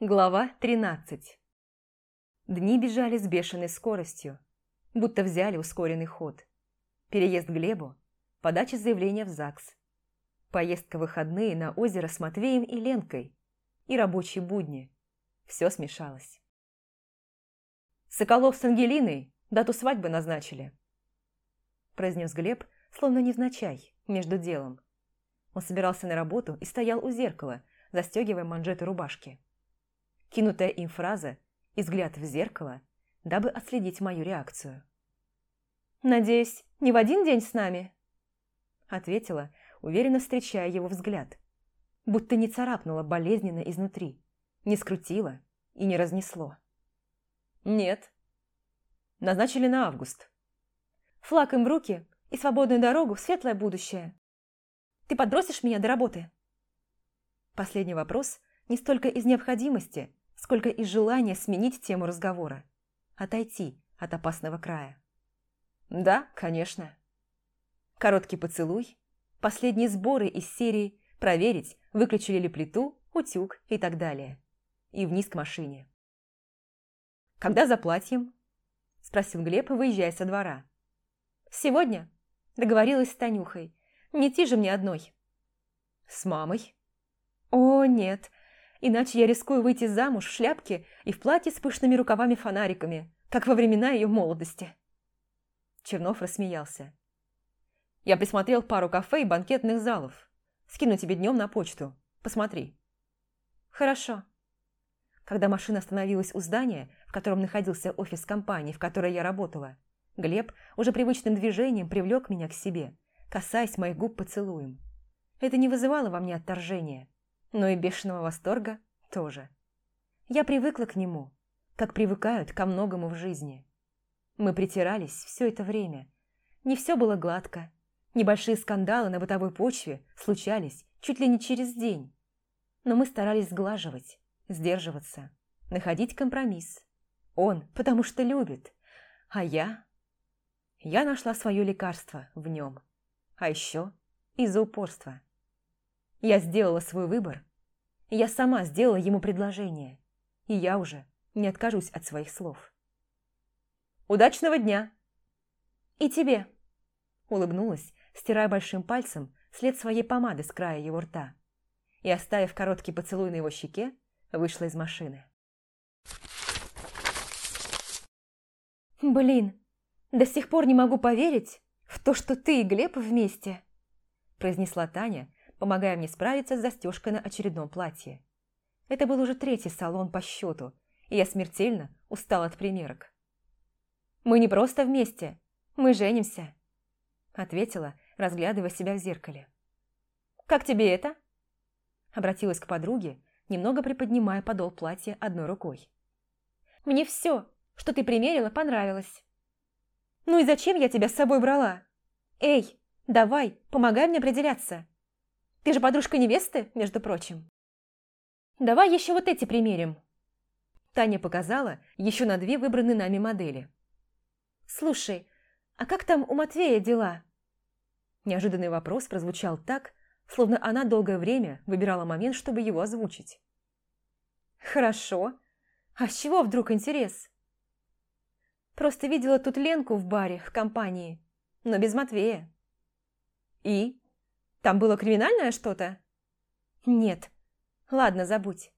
Глава 13 Дни бежали с бешеной скоростью, будто взяли ускоренный ход. Переезд Глебу, подача заявления в ЗАГС, поездка в выходные на озеро с Матвеем и Ленкой и рабочие будни. Все смешалось. «Соколов с Ангелиной дату свадьбы назначили», произнес Глеб, словно невзначай, между делом. Он собирался на работу и стоял у зеркала, застегивая манжеты рубашки. Кинутая им фраза и взгляд в зеркало, дабы отследить мою реакцию. «Надеюсь, не в один день с нами?» Ответила, уверенно встречая его взгляд. Будто не царапнула болезненно изнутри, не скрутила и не разнесло. «Нет. Назначили на август». «Флаг им в руки и свободную дорогу в светлое будущее. Ты подбросишь меня до работы?» Последний вопрос не столько из необходимости, сколько и желания сменить тему разговора, отойти от опасного края. Да, конечно. Короткий поцелуй, последние сборы из серии «Проверить, выключили ли плиту, утюг» и так далее. И вниз к машине. «Когда заплатим?» – спросил Глеб, выезжая со двора. «Сегодня?» – договорилась с Танюхой. «Не идти же мне одной». «С мамой?» «О, нет, Иначе я рискую выйти замуж в шляпке и в платье с пышными рукавами-фонариками, как во времена ее молодости. Чернов рассмеялся. Я присмотрел пару кафе и банкетных залов. Скину тебе днем на почту. Посмотри. Хорошо. Когда машина остановилась у здания, в котором находился офис компании, в которой я работала, Глеб уже привычным движением привлек меня к себе, касаясь моих губ поцелуем. Это не вызывало во мне отторжения но и бешеного восторга тоже. Я привыкла к нему, как привыкают ко многому в жизни. Мы притирались все это время. Не все было гладко. Небольшие скандалы на бытовой почве случались чуть ли не через день. Но мы старались сглаживать, сдерживаться, находить компромисс. Он, потому что любит, а я... Я нашла свое лекарство в нем. А еще из-за упорства. Я сделала свой выбор. Я сама сделала ему предложение. И я уже не откажусь от своих слов. «Удачного дня!» «И тебе!» Улыбнулась, стирая большим пальцем след своей помады с края его рта. И, оставив короткий поцелуй на его щеке, вышла из машины. «Блин, до сих пор не могу поверить в то, что ты и Глеб вместе!» произнесла Таня, помогая мне справиться с застежкой на очередном платье. Это был уже третий салон по счету, и я смертельно устала от примерок. «Мы не просто вместе, мы женимся», ответила, разглядывая себя в зеркале. «Как тебе это?» Обратилась к подруге, немного приподнимая подол платья одной рукой. «Мне все, что ты примерила, понравилось». «Ну и зачем я тебя с собой брала? Эй, давай, помогай мне определяться. Ты же подружка невесты, между прочим. Давай еще вот эти примерим. Таня показала еще на две выбранные нами модели. Слушай, а как там у Матвея дела? Неожиданный вопрос прозвучал так, словно она долгое время выбирала момент, чтобы его озвучить. Хорошо. А с чего вдруг интерес? Просто видела тут Ленку в баре, в компании, но без Матвея. И? Там было криминальное что-то? Нет. Ладно, забудь.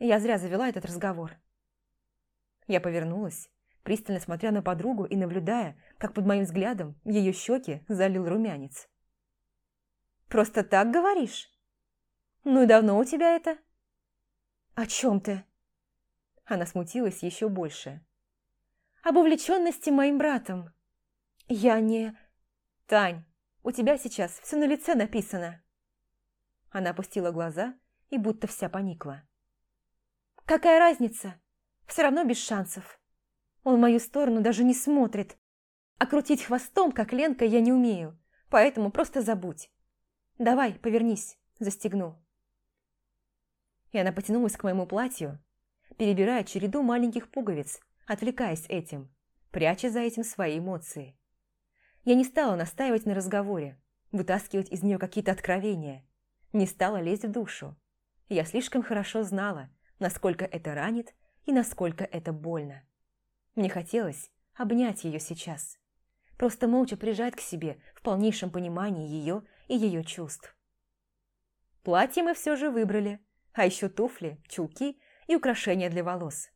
Я зря завела этот разговор. Я повернулась, пристально смотря на подругу и наблюдая, как под моим взглядом ее щеки залил румянец. «Просто так говоришь? Ну и давно у тебя это?» «О чем ты?» Она смутилась еще больше. «Об увлеченности моим братом. Я не...» «Тань, у тебя сейчас все на лице написано». Она опустила глаза и будто вся поникла. «Какая разница? Все равно без шансов. Он в мою сторону даже не смотрит. А крутить хвостом, как Ленка, я не умею, поэтому просто забудь. Давай, повернись, застегну». И она потянулась к моему платью, перебирая череду маленьких пуговиц, отвлекаясь этим, пряча за этим свои эмоции. Я не стала настаивать на разговоре, вытаскивать из нее какие-то откровения. Не стала лезть в душу. Я слишком хорошо знала, насколько это ранит и насколько это больно. Мне хотелось обнять ее сейчас, просто молча прижать к себе в полнейшем понимании ее и ее чувств. Платье мы все же выбрали, а еще туфли, чулки и украшения для волос.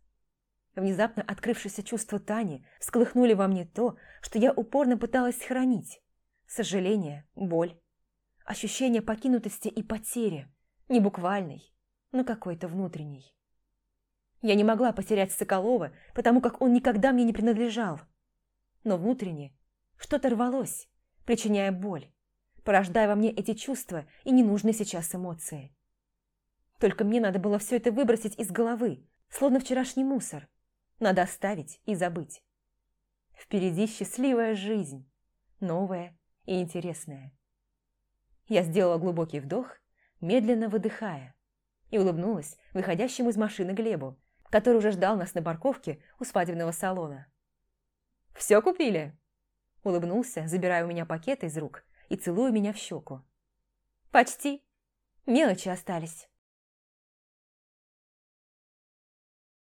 Внезапно открывшееся чувство Тани всколыхнули во мне то, что я упорно пыталась сохранить. Сожаление, боль, ощущение покинутости и потери, не буквальной, но какой-то внутренней. Я не могла потерять Соколова, потому как он никогда мне не принадлежал. Но внутренне что-то рвалось, причиняя боль, порождая во мне эти чувства и ненужные сейчас эмоции. Только мне надо было все это выбросить из головы, словно вчерашний мусор. Надо оставить и забыть. Впереди счастливая жизнь, новая и интересная. Я сделала глубокий вдох, медленно выдыхая, и улыбнулась выходящему из машины Глебу, который уже ждал нас на парковке у свадебного салона. «Все купили?» Улыбнулся, забирая у меня пакеты из рук и целуя меня в щеку. «Почти. Мелочи остались».